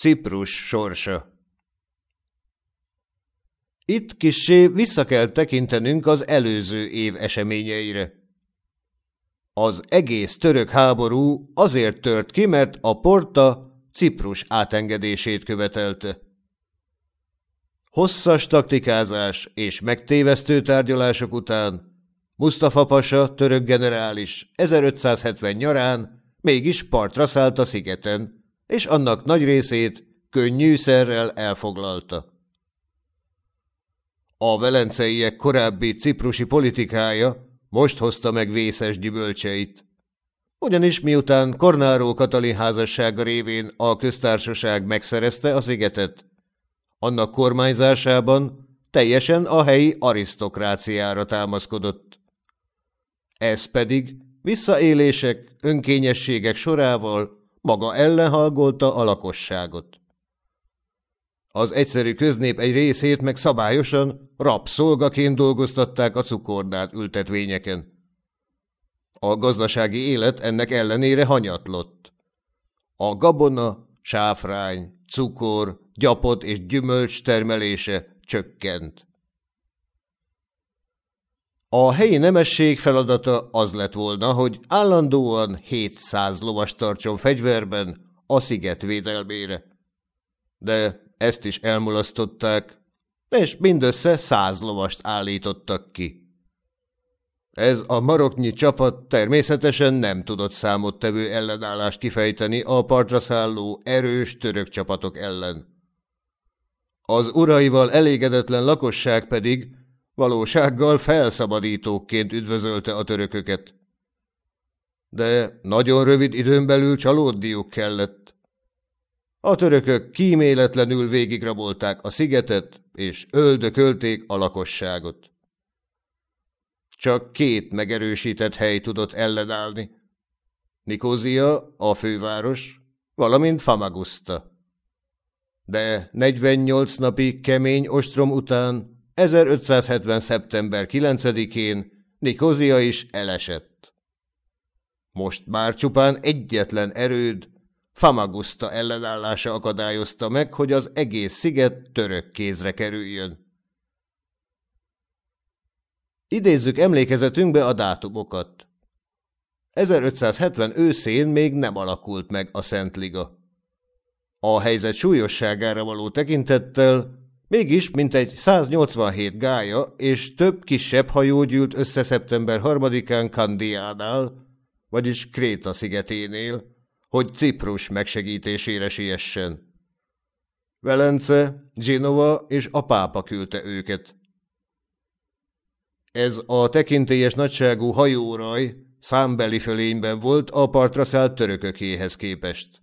Ciprus sorsa Itt kissé vissza kell tekintenünk az előző év eseményeire. Az egész török háború azért tört ki, mert a porta Ciprus átengedését követelte. Hosszas taktikázás és megtévesztő tárgyalások után Mustafa Pasa, török generális 1570 nyarán mégis partra szállt a szigeten, és annak nagy részét könnyűszerrel elfoglalta. A velenceiek korábbi ciprusi politikája most hozta meg vészes gyümölcseit. Ugyanis miután Kornáró Katalin házassága révén a köztársaság megszerezte a szigetet, annak kormányzásában teljesen a helyi arisztokráciára támaszkodott. Ez pedig visszaélések, önkényességek sorával maga ellenhalgolta a lakosságot. Az egyszerű köznép egy részét meg szabályosan rabszolgaként dolgoztatták a cukornát ültetvényeken. A gazdasági élet ennek ellenére hanyatlott. A gabona, sáfrány, cukor, gyapot és gyümölcs termelése csökkent. A helyi nemesség feladata az lett volna, hogy állandóan 700 lovas tartson fegyverben a sziget védelmére. De ezt is elmulasztották, és mindössze száz lovast állítottak ki. Ez a maroknyi csapat természetesen nem tudott számottevő ellenállást kifejteni a partra szálló erős török csapatok ellen. Az uraival elégedetlen lakosság pedig valósággal felszabadítóként üdvözölte a törököket. De nagyon rövid időn belül csalódniuk kellett. A törökök kíméletlenül végigrabolták a szigetet, és öldökölték a lakosságot. Csak két megerősített hely tudott ellenállni. Nikózia, a főváros, valamint Famagusta. De 48 napi kemény ostrom után 1570. szeptember 9-én Nikózia is elesett. Most már csupán egyetlen erőd, Famagusta ellenállása akadályozta meg, hogy az egész sziget török kézre kerüljön. Idézzük emlékezetünkbe a dátumokat. 1570 őszén még nem alakult meg a Szentliga. A helyzet súlyosságára való tekintettel mégis mintegy 187 gája és több kisebb hajó gyűlt össze szeptember 3-án Kandiánál, vagyis Kréta szigeténél, hogy Ciprus megsegítésére siessen. Velence, Genova és a pápa küldte őket. Ez a tekintélyes nagyságú hajóraj számbeli fölényben volt a partra szállt törökökéhez képest.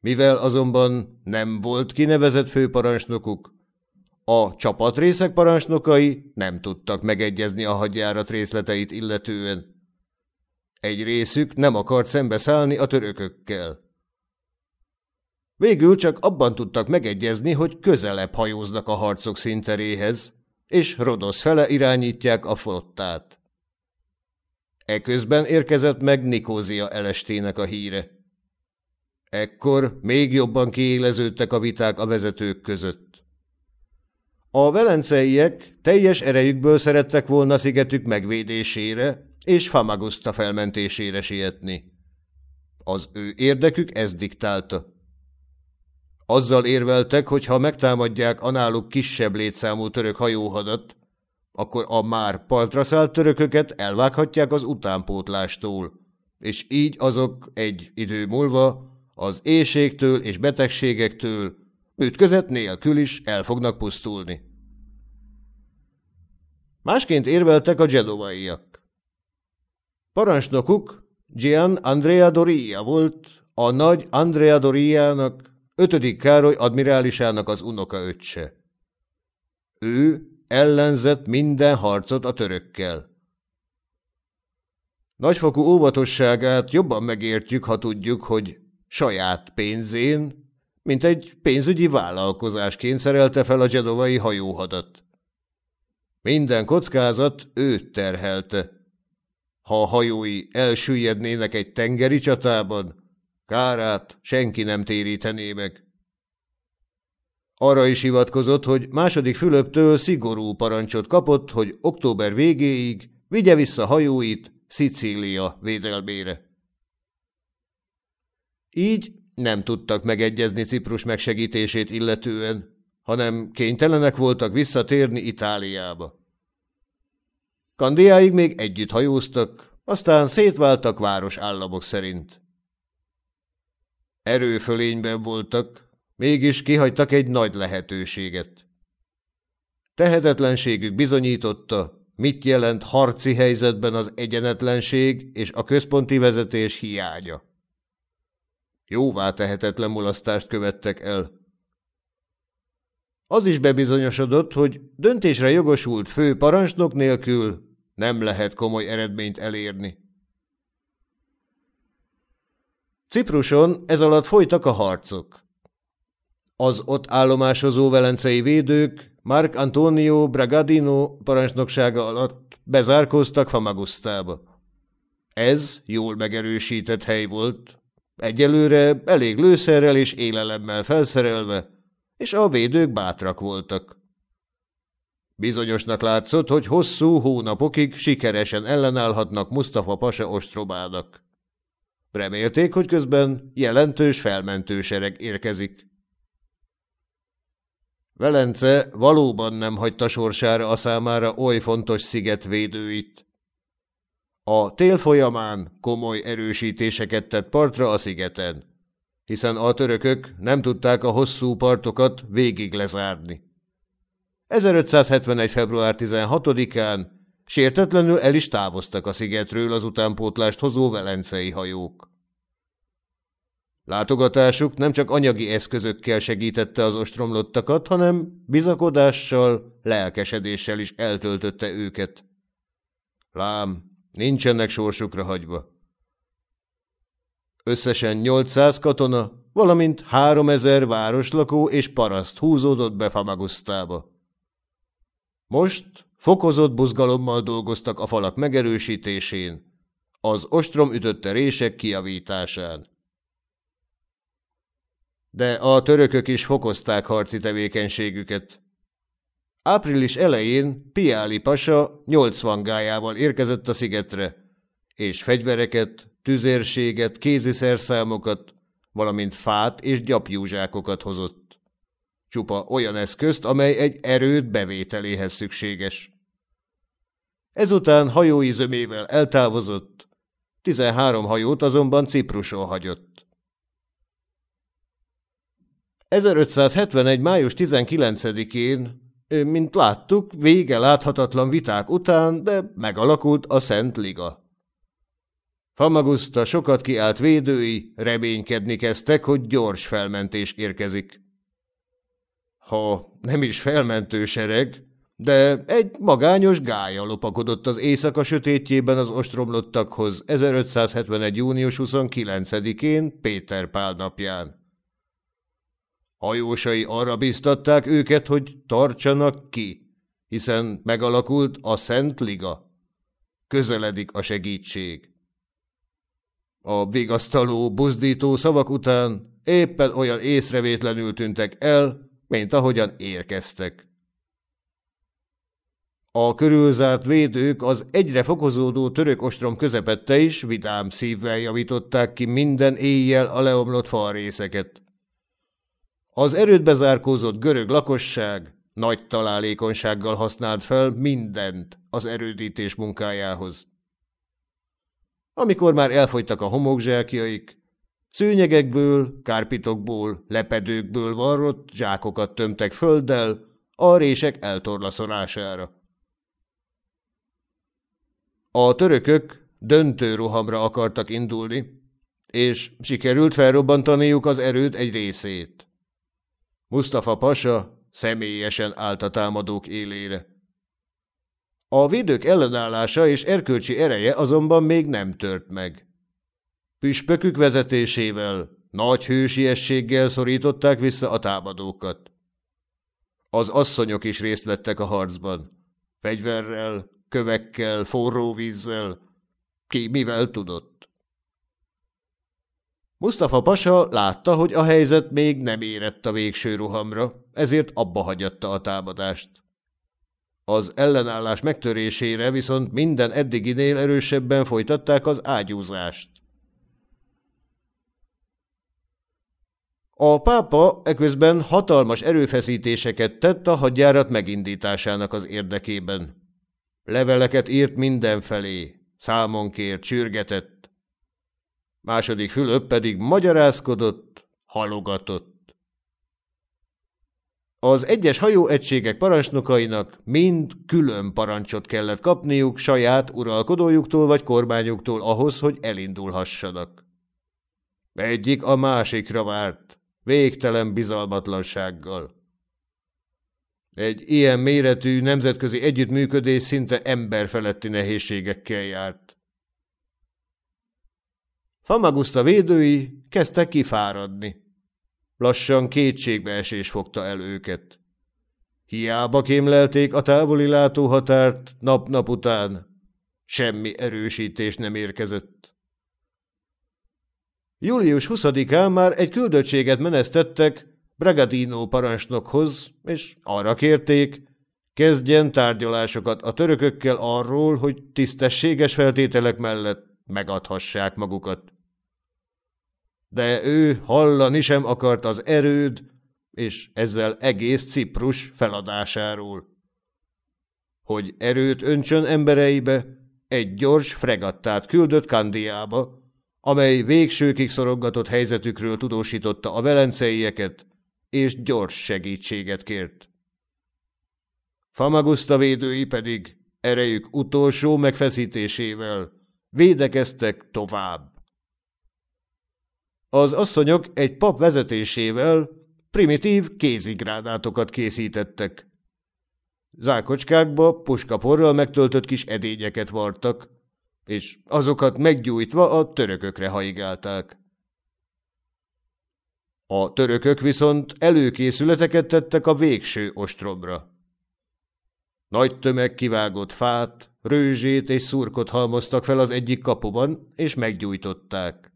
Mivel azonban nem volt kinevezett főparancsnokuk, a csapatrészek parancsnokai nem tudtak megegyezni a hadjárat részleteit illetően. Egy részük nem akart szembeszállni a törökökkel. Végül csak abban tudtak megegyezni, hogy közelebb hajóznak a harcok szinteréhez, és Rodosz fele irányítják a flottát. Eközben érkezett meg Nikózia elestének a híre. Ekkor még jobban kiéleződtek a viták a vezetők között. A velenceiek teljes erejükből szerettek volna szigetük megvédésére és Famagusta felmentésére sietni. Az ő érdekük ez diktálta. Azzal érveltek, hogy ha megtámadják a náluk kisebb létszámú török hajóhadat, akkor a már partra szállt törököket elvághatják az utánpótlástól, és így azok egy idő múlva az éjségtől és betegségektől ütközet nélkül is el fognak pusztulni. Másként érveltek a dzsedovaiak. Parancsnokuk Gian Andrea Doria volt, a nagy Andrea Doriának ötödik Károly admirálisának az unokaöccse. Ő ellenzett minden harcot a törökkel. Nagyfokú óvatosságát jobban megértjük, ha tudjuk, hogy saját pénzén, mint egy pénzügyi vállalkozásként szerelte fel a dzsedovai hajóhadat. Minden kockázat őt terhelte. Ha a hajói elsüllyednének egy tengeri csatában, Kárát senki nem térítené meg. Arra is hivatkozott, hogy második Fülöptől szigorú parancsot kapott, hogy október végéig vigye vissza hajóit Szicília védelmére. Így nem tudtak megegyezni Ciprus megsegítését illetően, hanem kénytelenek voltak visszatérni Itáliába. Kandiáig még együtt hajóztak, aztán szétváltak város államok szerint. Erőfölényben voltak, mégis kihagytak egy nagy lehetőséget. Tehetetlenségük bizonyította, mit jelent harci helyzetben az egyenetlenség és a központi vezetés hiánya. Jóvá tehetetlen mulasztást követtek el. Az is bebizonyosodott, hogy döntésre jogosult fő parancsnok nélkül nem lehet komoly eredményt elérni. Cipruson ez alatt folytak a harcok. Az ott állomásozó velencei védők Mark Antonio Bragadino parancsnoksága alatt bezárkóztak Famagusztába. Ez jól megerősített hely volt, egyelőre elég lőszerrel és élelemmel felszerelve, és a védők bátrak voltak. Bizonyosnak látszott, hogy hosszú hónapokig sikeresen ellenállhatnak Mustafa Pasa ostrobának. Remélték, hogy közben jelentős felmentősereg érkezik. Velence valóban nem hagyta sorsára a számára oly fontos sziget védőit. A tél folyamán komoly erősítéseket tett partra a szigeten, hiszen a törökök nem tudták a hosszú partokat végig lezárni. 1571. február 16-án sértetlenül el is távoztak a szigetről az utánpótlást hozó velencei hajók. Látogatásuk nem csak anyagi eszközökkel segítette az ostromlottakat, hanem bizakodással, lelkesedéssel is eltöltötte őket. Lám, nincsenek sorsukra hagyva. Összesen 800 katona, valamint 3000 városlakó és paraszt húzódott be Famagusztába. Most fokozott buzgalommal dolgoztak a falak megerősítésén, az ostrom ütötte rések kiavításán. De a törökök is fokozták harci tevékenységüket. Április elején Piáli Pasa 80 gájával érkezett a szigetre, és fegyvereket, tüzérséget, kéziszerszámokat, valamint fát és gyapjúzsákokat hozott. Csupa olyan eszközt, amely egy erőd bevételéhez szükséges. Ezután hajói zömével eltávozott, 13 hajót azonban Cipruson hagyott. 1571. május 19-én, mint láttuk, vége láthatatlan viták után, de megalakult a Szent Liga. Famagusta sokat kiált védői reménykedni kezdtek, hogy gyors felmentés érkezik. Ha nem is felmentő sereg, de egy magányos gája lopakodott az éjszaka sötétjében az ostromlottakhoz 1571. június 29-én Péter Pál napján. Hajósai arra biztatták őket, hogy tartsanak ki, hiszen megalakult a Szent Liga. Közeledik a segítség. A vigasztaló, buzdító szavak után éppen olyan észrevétlenül tűntek el, mint ahogyan érkeztek. A körülzárt védők az egyre fokozódó török ostrom közepette is vidám szívvel javították ki minden éjjel a leomlott falrészeket. Az erőt zárkózott görög lakosság nagy találékonysággal használt fel mindent az erődítés munkájához. Amikor már elfogytak a homokzsákjaik, szőnyegekből, kárpitokból, lepedőkből varrott zsákokat tömtek földdel a rések eltorlaszolására. A törökök döntő rohamra akartak indulni, és sikerült felrobbantaniuk az erőt egy részét. Mustafa Pasa személyesen állt a támadók élére. A védők ellenállása és erkölcsi ereje azonban még nem tört meg. Püspökük vezetésével, nagy hősiességgel szorították vissza a támadókat. Az asszonyok is részt vettek a harcban. Fegyverrel, kövekkel, forró vízzel, ki mivel tudott. Mustafa Pasa látta, hogy a helyzet még nem érett a végső rohamra, ezért abba hagyatta a támadást. Az ellenállás megtörésére viszont minden eddiginél erősebben folytatták az ágyúzást. A pápa eközben hatalmas erőfeszítéseket tett a hadjárat megindításának az érdekében. Leveleket írt mindenfelé, számon kért, sürgetett. Második Fülöp pedig magyarázkodott, halogatott. Az egyes hajóegységek parancsnokainak mind külön parancsot kellett kapniuk saját uralkodójuktól vagy kormányuktól ahhoz, hogy elindulhassanak. Egyik a másikra várt, végtelen bizalmatlansággal. Egy ilyen méretű nemzetközi együttműködés szinte emberfeletti nehézségekkel járt. Famagusta védői kezdtek kifáradni. Lassan kétségbeesés fogta el őket. Hiába kémlelték a távoli látóhatárt nap-nap után, semmi erősítés nem érkezett. Július 20-án már egy küldöttséget menesztettek Bragadino parancsnokhoz, és arra kérték, kezdjen tárgyalásokat a törökökkel arról, hogy tisztességes feltételek mellett megadhassák magukat. De ő hallani sem akart az erőd, és ezzel egész Ciprus feladásáról. Hogy erőt öntsön embereibe, egy gyors fregattát küldött Kandiába, amely végsőkig szorongatott helyzetükről tudósította a velenceieket, és gyors segítséget kért. Famagusta védői pedig erejük utolsó megfeszítésével védekeztek tovább. Az asszonyok egy pap vezetésével primitív kézigránátokat készítettek. Zákocskákba puskaporral megtöltött kis edényeket vartak, és azokat meggyújtva a törökökre haigálták. A törökök viszont előkészületeket tettek a végső ostromra. Nagy tömeg kivágott fát, rőzsét és szurkot halmoztak fel az egyik kapuban, és meggyújtották.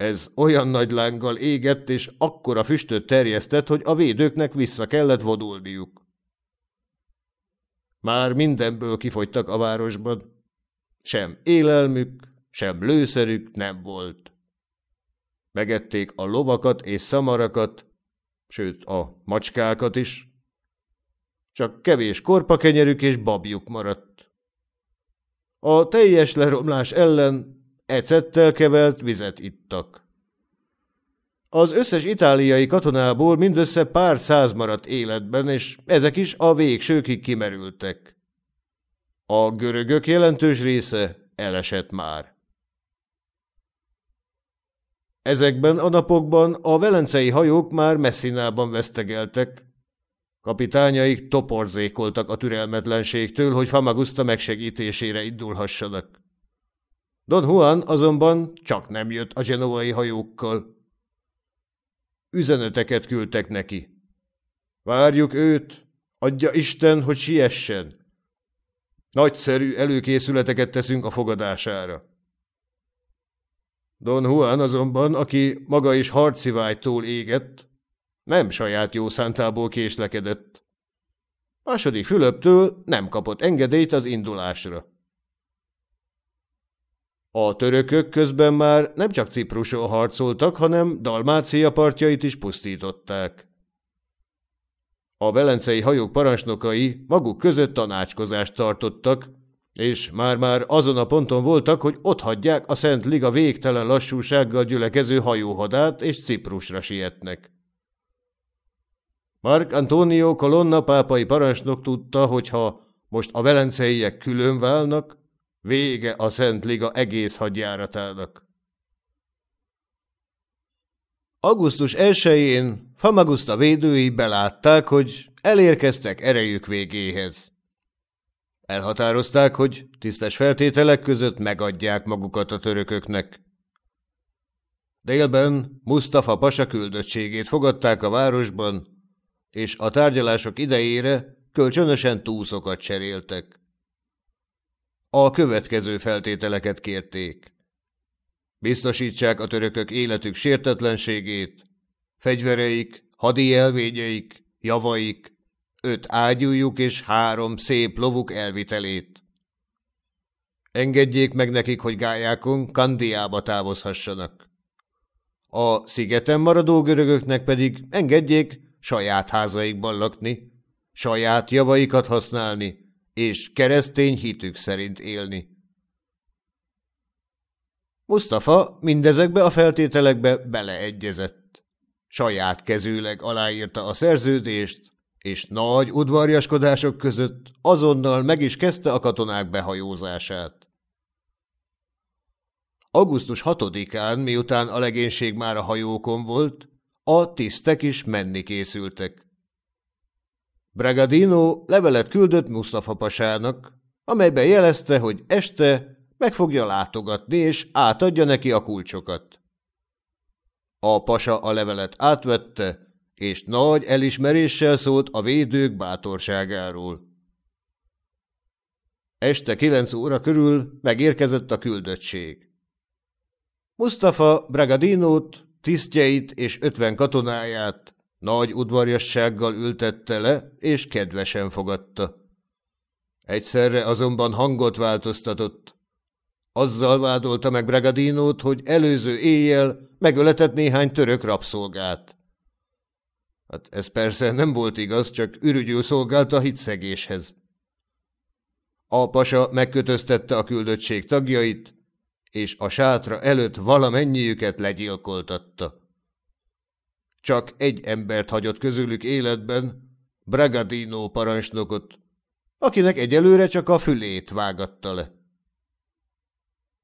Ez olyan nagy lánggal égett, és akkora füstöt terjesztett, hogy a védőknek vissza kellett vodulniuk. Már mindenből kifogytak a városban. Sem élelmük, sem lőszerük nem volt. Megették a lovakat és szamarakat, sőt a macskákat is. Csak kevés korpakenyerük és babjuk maradt. A teljes leromlás ellen ecettel kevelt vizet ittak. Az összes itáliai katonából mindössze pár száz maradt életben, és ezek is a végsőkig kimerültek. A görögök jelentős része elesett már. Ezekben a napokban a velencei hajók már messzinában vesztegeltek. Kapitányaik toporzékoltak a türelmetlenségtől, hogy Famagusta megsegítésére indulhassanak. Don Juan azonban csak nem jött a genovai hajókkal. Üzeneteket küldtek neki. Várjuk őt, adja Isten, hogy siessen. Nagyszerű előkészületeket teszünk a fogadására. Don Juan azonban, aki maga is harci vágytól égett, nem saját jó szántából késlekedett. Második Fülöptől nem kapott engedélyt az indulásra. A törökök közben már nem csak Cipruson harcoltak, hanem Dalmácia partjait is pusztították. A velencei hajók parancsnokai maguk között tanácskozást tartottak, és már-már azon a ponton voltak, hogy ott hagyják a Szent Liga végtelen lassúsággal gyülekező hajóhadát, és Ciprusra sietnek. Mark Antonio Colonna pápai parancsnok tudta, hogy ha most a velenceiek külön válnak, vége a Szent Liga egész hadjáratának. Augusztus 1-én Famagusta védői belátták, hogy elérkeztek erejük végéhez. Elhatározták, hogy tisztes feltételek között megadják magukat a törököknek. Délben Mustafa Pasa küldöttségét fogadták a városban, és a tárgyalások idejére kölcsönösen túszokat cseréltek. A következő feltételeket kérték. Biztosítsák a törökök életük sértetlenségét, fegyvereik, hadi elvényeik, javaik, öt ágyújuk és három szép lovuk elvitelét. Engedjék meg nekik, hogy gályákon Kandiába távozhassanak. A szigeten maradó görögöknek pedig engedjék saját házaikban lakni, saját javaikat használni, és keresztény hitük szerint élni. Mustafa mindezekbe a feltételekbe beleegyezett. Saját kezűleg aláírta a szerződést, és nagy udvarjaskodások között azonnal meg is kezdte a katonák behajózását. Augusztus 6-án, miután a legénység már a hajókon volt, a tisztek is menni készültek. Bragadino levelet küldött Mustafa pasának, amelyben jelezte, hogy este meg fogja látogatni, és átadja neki a kulcsokat. A pasa a levelet átvette, és nagy elismeréssel szólt a védők bátorságáról. Este kilenc óra körül megérkezett a küldöttség. Mustafa Bragadinót, tisztjeit és ötven katonáját nagy udvarjassággal ültette le, és kedvesen fogadta. Egyszerre azonban hangot változtatott. Azzal vádolta meg Bragadinót, hogy előző éjjel megöletett néhány török rabszolgát. Hát ez persze nem volt igaz, csak ürügyül szolgált a hitszegéshez. A pasa megkötöztette a küldöttség tagjait, és a sátra előtt valamennyiüket legyilkoltatta. Csak egy embert hagyott közülük életben, Bragadino parancsnokot, akinek egyelőre csak a fülét vágatta le.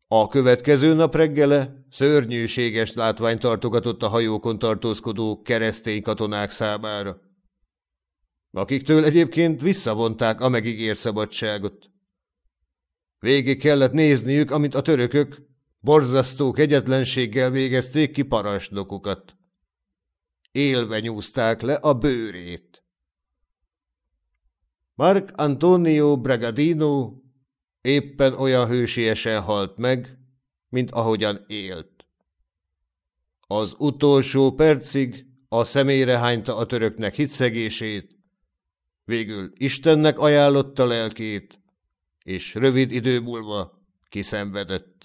A következő nap reggele szörnyűséges látvány tartogatott a hajókon tartózkodó keresztény katonák számára, akiktől egyébként visszavonták a megígért szabadságot. Végig kellett nézniük, amint a törökök borzasztó kegyetlenséggel végezték ki parancsnokukat. Élve nyúzták le a bőrét. Mark Antonio Bragadino éppen olyan hősiesen halt meg, mint ahogyan élt. Az utolsó percig a személyre hányta a töröknek hitszegését, végül Istennek ajánlotta lelkét, és rövid idő múlva kiszenvedett.